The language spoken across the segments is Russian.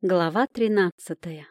Глава тринадцатая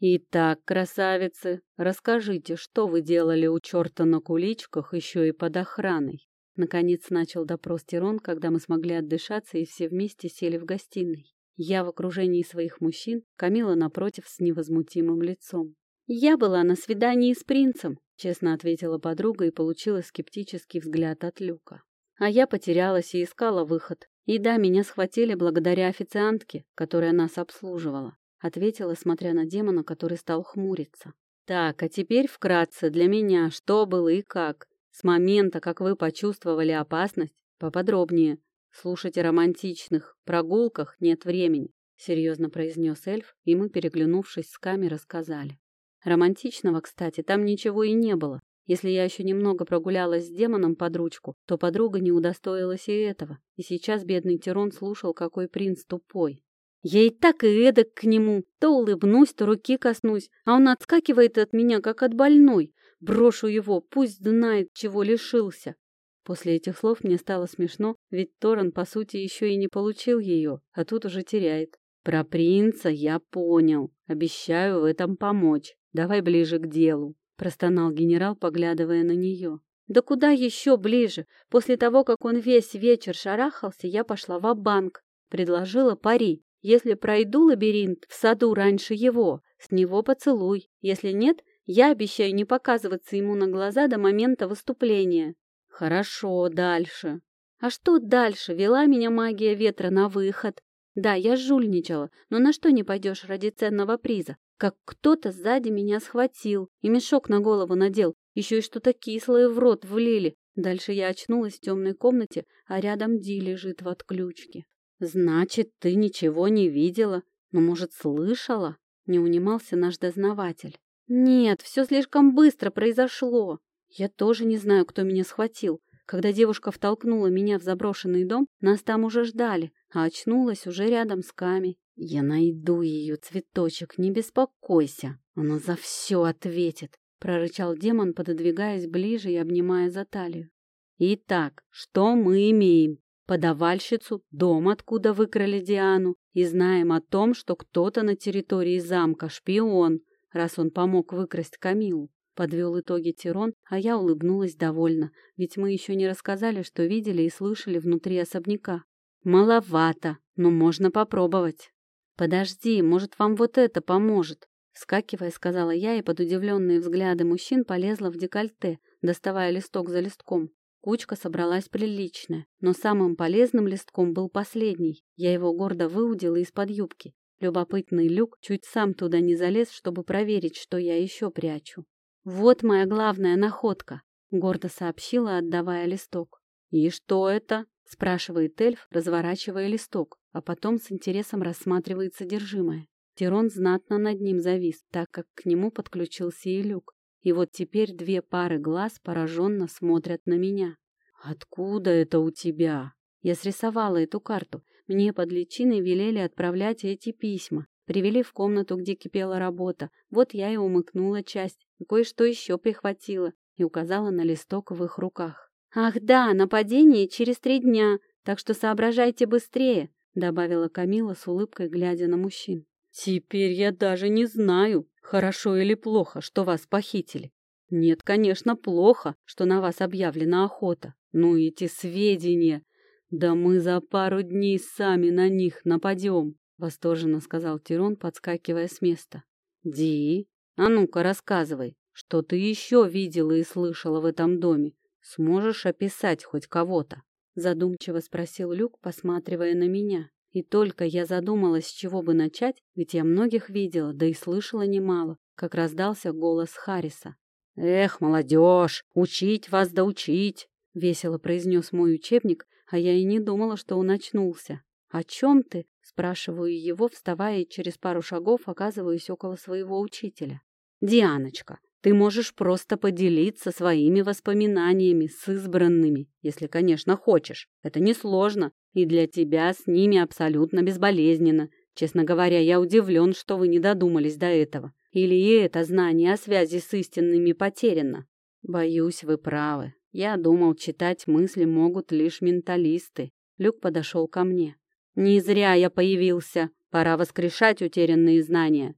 «Итак, красавицы, расскажите, что вы делали у черта на куличках еще и под охраной?» Наконец начал допрос Тирон, когда мы смогли отдышаться и все вместе сели в гостиной. Я в окружении своих мужчин, Камила напротив с невозмутимым лицом. «Я была на свидании с принцем», — честно ответила подруга и получила скептический взгляд от Люка. А я потерялась и искала выход. И да, меня схватили благодаря официантке, которая нас обслуживала, ответила, смотря на демона, который стал хмуриться. Так, а теперь вкратце для меня, что было и как. С момента, как вы почувствовали опасность, поподробнее. Слушать о романтичных прогулках нет времени, серьезно произнес эльф, и мы, переглянувшись с Ками, рассказали. Романтичного, кстати, там ничего и не было. Если я еще немного прогулялась с демоном под ручку, то подруга не удостоилась и этого, и сейчас бедный Тирон слушал, какой принц тупой. Я и так и эдак к нему, то улыбнусь, то руки коснусь, а он отскакивает от меня, как от больной. Брошу его, пусть знает, чего лишился. После этих слов мне стало смешно, ведь Торан, по сути, еще и не получил ее, а тут уже теряет. Про принца я понял, обещаю в этом помочь. Давай ближе к делу. — простонал генерал, поглядывая на нее. «Да куда еще ближе? После того, как он весь вечер шарахался, я пошла в банк предложила пари. Если пройду лабиринт в саду раньше его, с него поцелуй. Если нет, я обещаю не показываться ему на глаза до момента выступления». «Хорошо, дальше». «А что дальше? Вела меня магия ветра на выход. Да, я жульничала, но на что не пойдешь ради ценного приза? Как кто-то сзади меня схватил и мешок на голову надел, еще и что-то кислое в рот влили. Дальше я очнулась в темной комнате, а рядом Ди лежит в отключке. «Значит, ты ничего не видела? но ну, может, слышала?» — не унимался наш дознаватель. «Нет, все слишком быстро произошло. Я тоже не знаю, кто меня схватил. Когда девушка втолкнула меня в заброшенный дом, нас там уже ждали, а очнулась уже рядом с Ками. «Я найду ее, цветочек, не беспокойся, она за все ответит», — прорычал демон, пододвигаясь ближе и обнимая за талию. «Итак, что мы имеем? Подавальщицу, дом, откуда выкрали Диану, и знаем о том, что кто-то на территории замка шпион, раз он помог выкрасть Камилу. Подвел итоги Тирон, а я улыбнулась довольно, ведь мы еще не рассказали, что видели и слышали внутри особняка. Маловато, но можно попробовать. «Подожди, может, вам вот это поможет?» Скакивая, сказала я, и под удивленные взгляды мужчин полезла в декольте, доставая листок за листком. Кучка собралась приличная, но самым полезным листком был последний. Я его гордо выудила из-под юбки. Любопытный люк чуть сам туда не залез, чтобы проверить, что я еще прячу. «Вот моя главная находка», — гордо сообщила, отдавая листок. «И что это?» — спрашивает эльф, разворачивая листок а потом с интересом рассматривает содержимое. Тирон знатно над ним завис, так как к нему подключился и люк. И вот теперь две пары глаз пораженно смотрят на меня. «Откуда это у тебя?» Я срисовала эту карту. Мне под личиной велели отправлять эти письма. Привели в комнату, где кипела работа. Вот я и умыкнула часть, и кое-что еще прихватила, и указала на листок в их руках. «Ах да, нападение через три дня, так что соображайте быстрее добавила Камила с улыбкой, глядя на мужчин. Теперь я даже не знаю, хорошо или плохо, что вас похитили. Нет, конечно, плохо, что на вас объявлена охота. Ну эти сведения. Да мы за пару дней сами на них нападем, восторженно сказал Тирон, подскакивая с места. Ди, а ну-ка рассказывай, что ты еще видела и слышала в этом доме. Сможешь описать хоть кого-то? Задумчиво спросил Люк, посматривая на меня. И только я задумалась, с чего бы начать, ведь я многих видела, да и слышала немало, как раздался голос Харриса. «Эх, молодежь, учить вас да учить!» — весело произнес мой учебник, а я и не думала, что он очнулся. «О чем ты?» — спрашиваю его, вставая и через пару шагов оказываюсь около своего учителя. «Дианочка, ты можешь просто поделиться своими воспоминаниями с избранными, если, конечно, хочешь. Это несложно, и для тебя с ними абсолютно безболезненно. Честно говоря, я удивлен, что вы не додумались до этого. Или и это знание о связи с истинными потеряно. Боюсь, вы правы. Я думал, читать мысли могут лишь менталисты. Люк подошел ко мне. «Не зря я появился», — Пора воскрешать утерянные знания.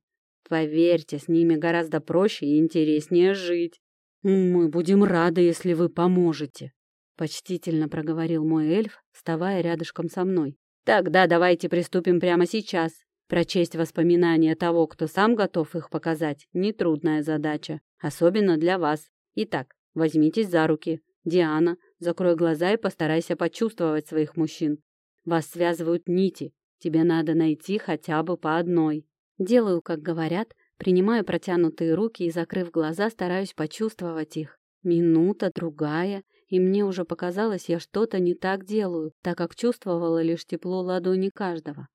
Поверьте, с ними гораздо проще и интереснее жить. Мы будем рады, если вы поможете, почтительно проговорил мой эльф, вставая рядышком со мной. Тогда давайте приступим прямо сейчас. Прочесть воспоминания того, кто сам готов их показать, нетрудная задача, особенно для вас. Итак, возьмитесь за руки. Диана, закрой глаза и постарайся почувствовать своих мужчин. Вас связывают нити. Тебе надо найти хотя бы по одной. Делаю, как говорят, принимаю протянутые руки и, закрыв глаза, стараюсь почувствовать их. Минута, другая, и мне уже показалось, я что-то не так делаю, так как чувствовала лишь тепло ладони каждого.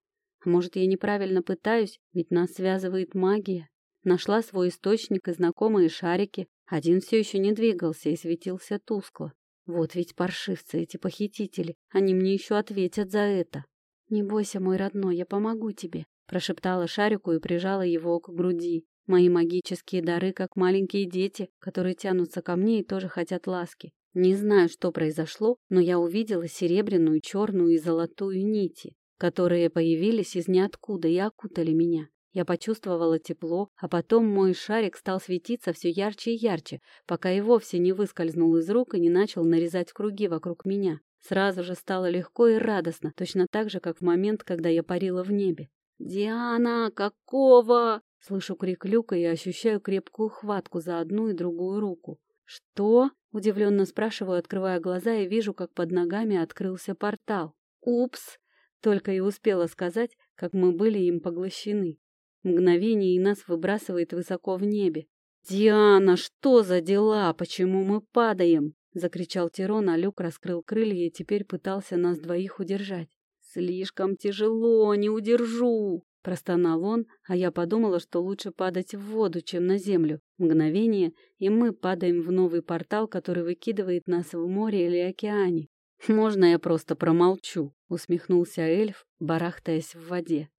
Может, я неправильно пытаюсь, ведь нас связывает магия. Нашла свой источник и знакомые шарики. Один все еще не двигался и светился тускло. Вот ведь паршивцы эти похитители, они мне еще ответят за это. «Не бойся, мой родной, я помогу тебе», — прошептала Шарику и прижала его к груди. Мои магические дары, как маленькие дети, которые тянутся ко мне и тоже хотят ласки. Не знаю, что произошло, но я увидела серебряную, черную и золотую нити, которые появились из ниоткуда и окутали меня. Я почувствовала тепло, а потом мой шарик стал светиться все ярче и ярче, пока и вовсе не выскользнул из рук и не начал нарезать круги вокруг меня. Сразу же стало легко и радостно, точно так же, как в момент, когда я парила в небе. «Диана, какого?» Слышу крик Люка и ощущаю крепкую хватку за одну и другую руку. «Что?» — удивленно спрашиваю, открывая глаза и вижу, как под ногами открылся портал. «Упс!» — только и успела сказать, как мы были им поглощены. Мгновение и нас выбрасывает высоко в небе. «Диана, что за дела? Почему мы падаем?» — закричал Тирон, а Люк раскрыл крылья и теперь пытался нас двоих удержать. «Слишком тяжело, не удержу!» — простонал он, а я подумала, что лучше падать в воду, чем на землю. Мгновение, и мы падаем в новый портал, который выкидывает нас в море или океане. «Можно я просто промолчу?» — усмехнулся эльф, барахтаясь в воде.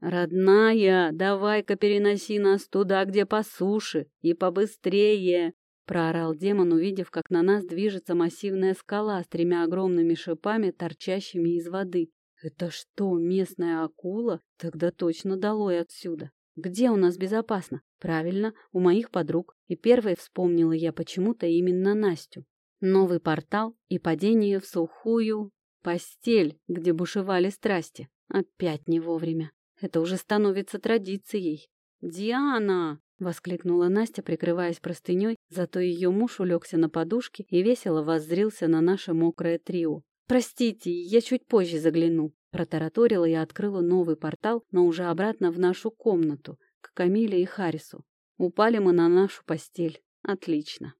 «Родная, давай-ка переноси нас туда, где по суше, и побыстрее!» Проорал демон, увидев, как на нас движется массивная скала с тремя огромными шипами, торчащими из воды. Это что, местная акула? Тогда точно долой отсюда. Где у нас безопасно? Правильно, у моих подруг. И первой вспомнила я почему-то именно Настю. Новый портал и падение в сухую постель, где бушевали страсти. Опять не вовремя. Это уже становится традицией. «Диана!» — воскликнула Настя, прикрываясь простыней, зато ее муж улегся на подушке и весело воззрился на наше мокрое трио. «Простите, я чуть позже загляну». Протараторила и открыла новый портал, но уже обратно в нашу комнату, к Камиле и Харрису. Упали мы на нашу постель. Отлично.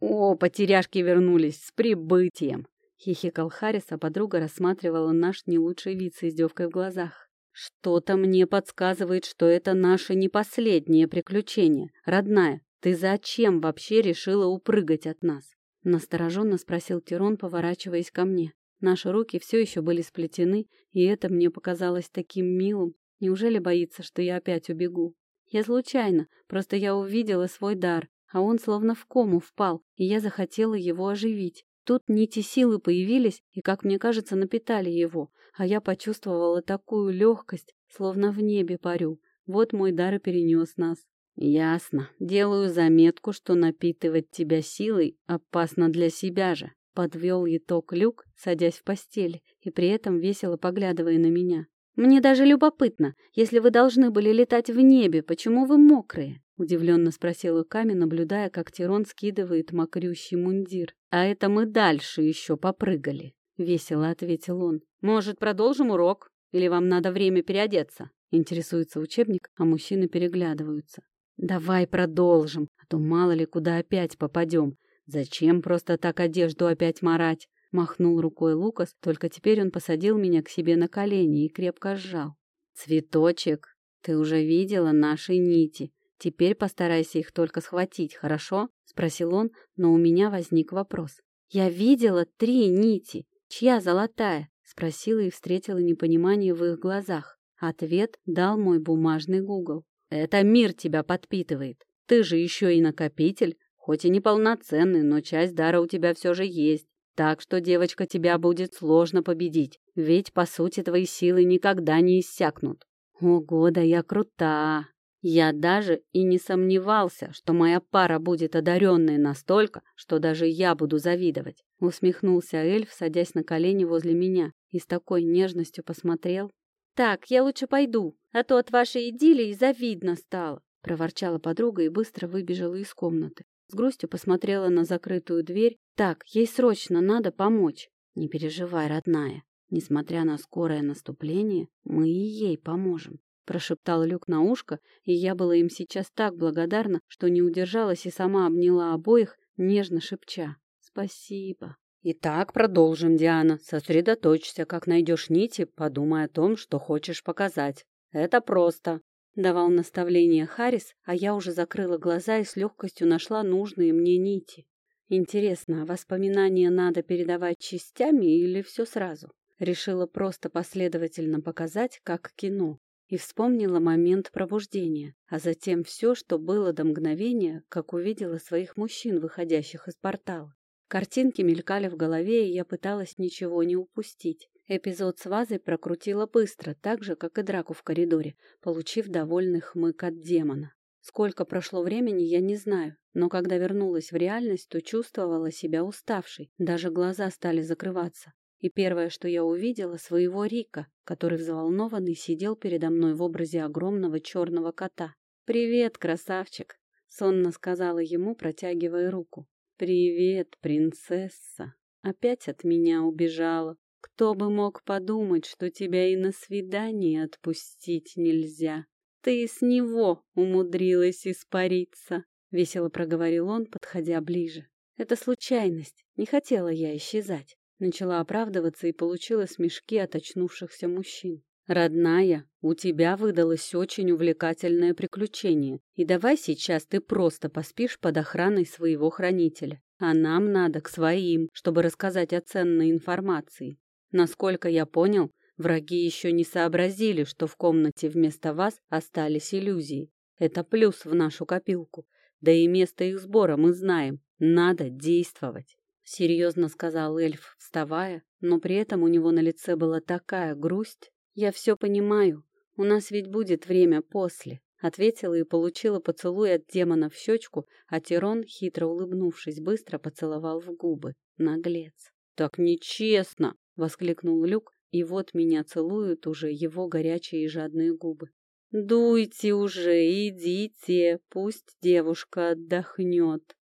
«О, потеряшки вернулись! С прибытием!» — хихикал Харрис, а подруга рассматривала наш не лучший вид с издевкой в глазах. Что-то мне подсказывает, что это наше не последнее приключение. Родная, ты зачем вообще решила упрыгать от нас? Настороженно спросил Тирон, поворачиваясь ко мне. Наши руки все еще были сплетены, и это мне показалось таким милым. Неужели боится, что я опять убегу? Я случайно, просто я увидела свой дар, а он словно в кому впал, и я захотела его оживить. Тут нити силы появились и, как мне кажется, напитали его, а я почувствовала такую легкость, словно в небе парю. Вот мой дар и перенес нас. Ясно. Делаю заметку, что напитывать тебя силой опасно для себя же. Подвел итог Люк, садясь в постель и при этом весело поглядывая на меня. Мне даже любопытно, если вы должны были летать в небе, почему вы мокрые? Удивленно спросила Ками, наблюдая, как Тирон скидывает мокрющий мундир. А это мы дальше еще попрыгали. Весело ответил он. Может, продолжим урок? Или вам надо время переодеться? Интересуется учебник, а мужчины переглядываются. Давай продолжим, а то мало ли куда опять попадем. Зачем просто так одежду опять марать? Махнул рукой Лукас, только теперь он посадил меня к себе на колени и крепко сжал. «Цветочек, ты уже видела наши нити. Теперь постарайся их только схватить, хорошо?» — спросил он, но у меня возник вопрос. «Я видела три нити. Чья золотая?» — спросила и встретила непонимание в их глазах. Ответ дал мой бумажный Гугл. «Это мир тебя подпитывает. Ты же еще и накопитель, хоть и неполноценный, но часть дара у тебя все же есть. Так что, девочка, тебя будет сложно победить, ведь, по сути, твои силы никогда не иссякнут». Ого, да я крута! Я даже и не сомневался, что моя пара будет одаренной настолько, что даже я буду завидовать. Усмехнулся эльф, садясь на колени возле меня, и с такой нежностью посмотрел. «Так, я лучше пойду, а то от вашей идиллии завидно стало», проворчала подруга и быстро выбежала из комнаты. С грустью посмотрела на закрытую дверь. «Так, ей срочно надо помочь». «Не переживай, родная. Несмотря на скорое наступление, мы и ей поможем прошептал Люк на ушко, и я была им сейчас так благодарна, что не удержалась и сама обняла обоих, нежно шепча «Спасибо». «Итак, продолжим, Диана. Сосредоточься, как найдешь нити, подумай о том, что хочешь показать. Это просто». Давал наставление Харрис, а я уже закрыла глаза и с легкостью нашла нужные мне нити. Интересно, а воспоминания надо передавать частями или все сразу? Решила просто последовательно показать, как кино и вспомнила момент пробуждения, а затем все, что было до мгновения, как увидела своих мужчин, выходящих из портала. Картинки мелькали в голове, и я пыталась ничего не упустить. Эпизод с вазой прокрутила быстро, так же, как и драку в коридоре, получив довольный хмык от демона. Сколько прошло времени, я не знаю, но когда вернулась в реальность, то чувствовала себя уставшей, даже глаза стали закрываться. И первое, что я увидела, своего Рика, который взволнованный сидел передо мной в образе огромного черного кота. «Привет, красавчик!» — сонно сказала ему, протягивая руку. «Привет, принцесса! Опять от меня убежала. Кто бы мог подумать, что тебя и на свидание отпустить нельзя? Ты с него умудрилась испариться!» — весело проговорил он, подходя ближе. «Это случайность. Не хотела я исчезать. Начала оправдываться и получила смешки от очнувшихся мужчин. «Родная, у тебя выдалось очень увлекательное приключение, и давай сейчас ты просто поспишь под охраной своего хранителя, а нам надо к своим, чтобы рассказать о ценной информации. Насколько я понял, враги еще не сообразили, что в комнате вместо вас остались иллюзии. Это плюс в нашу копилку. Да и место их сбора мы знаем. Надо действовать. — серьезно сказал эльф, вставая, но при этом у него на лице была такая грусть. «Я все понимаю. У нас ведь будет время после», — ответила и получила поцелуй от демона в щечку, а Тирон, хитро улыбнувшись, быстро поцеловал в губы. Наглец. «Так нечестно!» — воскликнул Люк, и вот меня целуют уже его горячие и жадные губы. «Дуйте уже, идите, пусть девушка отдохнет»,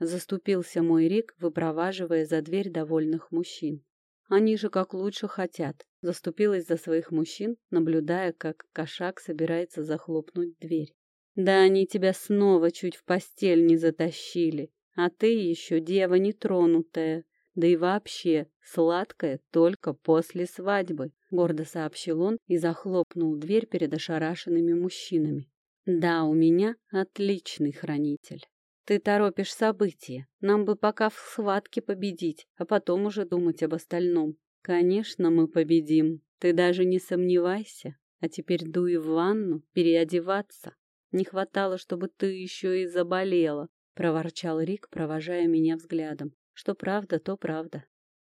Заступился мой Рик, выпроваживая за дверь довольных мужчин. Они же как лучше хотят. Заступилась за своих мужчин, наблюдая, как кошак собирается захлопнуть дверь. Да они тебя снова чуть в постель не затащили, а ты еще дева нетронутая. Да и вообще, сладкая только после свадьбы, гордо сообщил он и захлопнул дверь перед ошарашенными мужчинами. Да, у меня отличный хранитель. Ты торопишь события. Нам бы пока в схватке победить, а потом уже думать об остальном. Конечно, мы победим. Ты даже не сомневайся. А теперь дуй в ванну, переодеваться. Не хватало, чтобы ты еще и заболела, проворчал Рик, провожая меня взглядом. Что правда, то правда.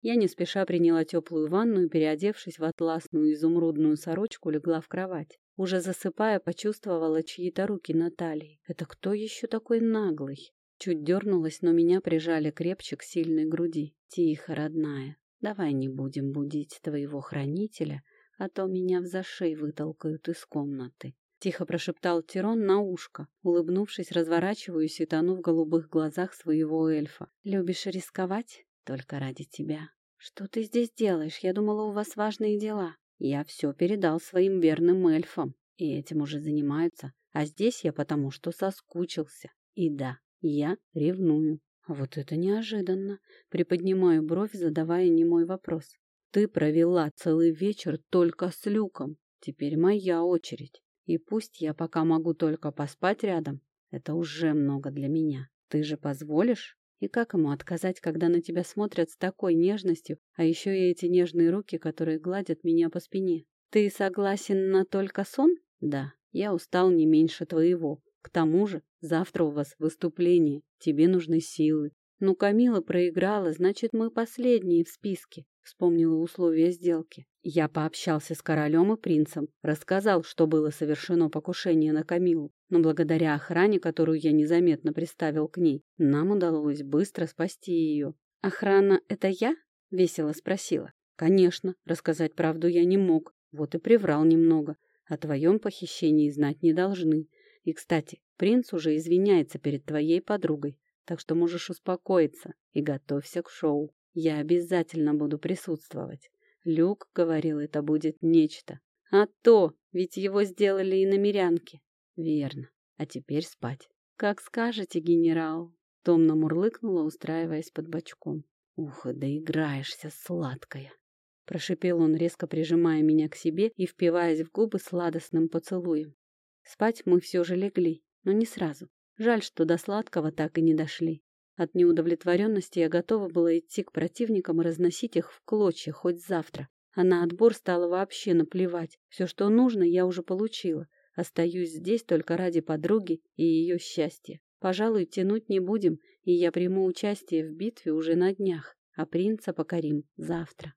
Я не спеша приняла теплую ванну и, переодевшись в атласную изумрудную сорочку, легла в кровать. Уже засыпая, почувствовала чьи-то руки на талии. Это кто еще такой наглый? Чуть дернулась, но меня прижали крепче к сильной груди. Тихо, родная, давай не будем будить твоего хранителя, а то меня в зашей вытолкают из комнаты. Тихо прошептал Тирон на ушко, улыбнувшись, разворачиваюсь и тону в голубых глазах своего эльфа. «Любишь рисковать? Только ради тебя». «Что ты здесь делаешь? Я думала, у вас важные дела». Я все передал своим верным эльфам, и этим уже занимаются. А здесь я потому, что соскучился. И да, я ревную. Вот это неожиданно. Приподнимаю бровь, задавая немой вопрос. Ты провела целый вечер только с Люком. Теперь моя очередь. И пусть я пока могу только поспать рядом, это уже много для меня. Ты же позволишь? И как ему отказать, когда на тебя смотрят с такой нежностью, а еще и эти нежные руки, которые гладят меня по спине? Ты согласен на только сон? Да, я устал не меньше твоего. К тому же, завтра у вас выступление, тебе нужны силы. Ну, Камила проиграла, значит, мы последние в списке. Вспомнила условия сделки. Я пообщался с королем и принцем, рассказал, что было совершено покушение на Камилу, но благодаря охране, которую я незаметно приставил к ней, нам удалось быстро спасти ее. «Охрана — это я?» — весело спросила. «Конечно, рассказать правду я не мог, вот и приврал немного. О твоем похищении знать не должны. И, кстати, принц уже извиняется перед твоей подругой, так что можешь успокоиться и готовься к шоу. Я обязательно буду присутствовать. Люк говорил, это будет нечто. А то, ведь его сделали и на мирянке. Верно. А теперь спать. Как скажете, генерал. Томно мурлыкнула, устраиваясь под бочком. Ух, доиграешься, сладкая. Прошипел он, резко прижимая меня к себе и впиваясь в губы сладостным поцелуем. Спать мы все же легли, но не сразу. Жаль, что до сладкого так и не дошли. От неудовлетворенности я готова была идти к противникам и разносить их в клочья хоть завтра. А на отбор стало вообще наплевать. Все, что нужно, я уже получила. Остаюсь здесь только ради подруги и ее счастья. Пожалуй, тянуть не будем, и я приму участие в битве уже на днях, а принца покорим завтра.